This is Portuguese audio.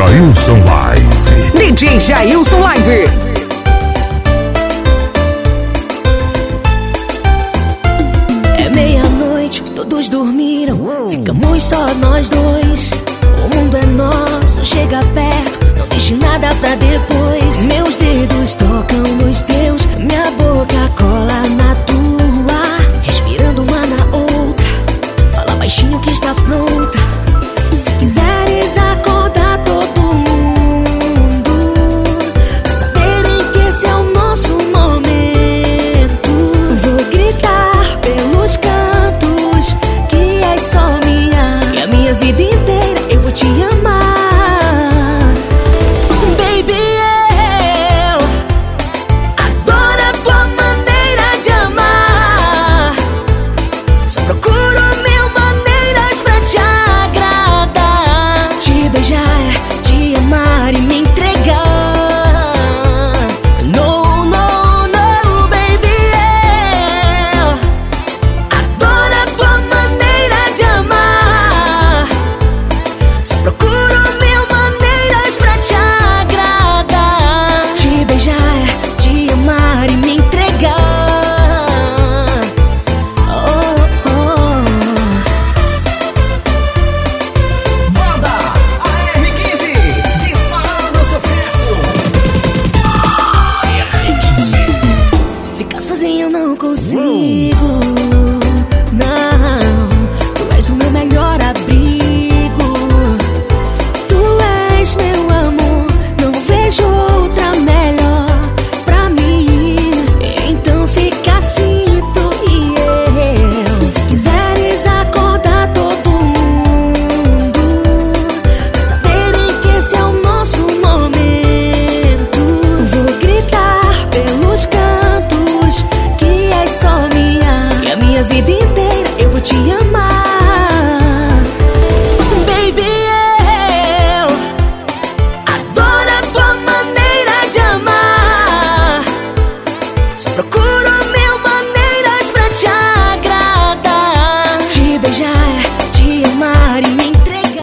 Jailson Live. DJ Jailson Live. É meia-noite, todos dormiram. Ficamos só nós dois. O mundo é nosso, chega perto. Não deixe nada pra depois. te amar e me entregar. No, no, no, baby, eu adoro a tua maneira de amar. Só procura. Zibu.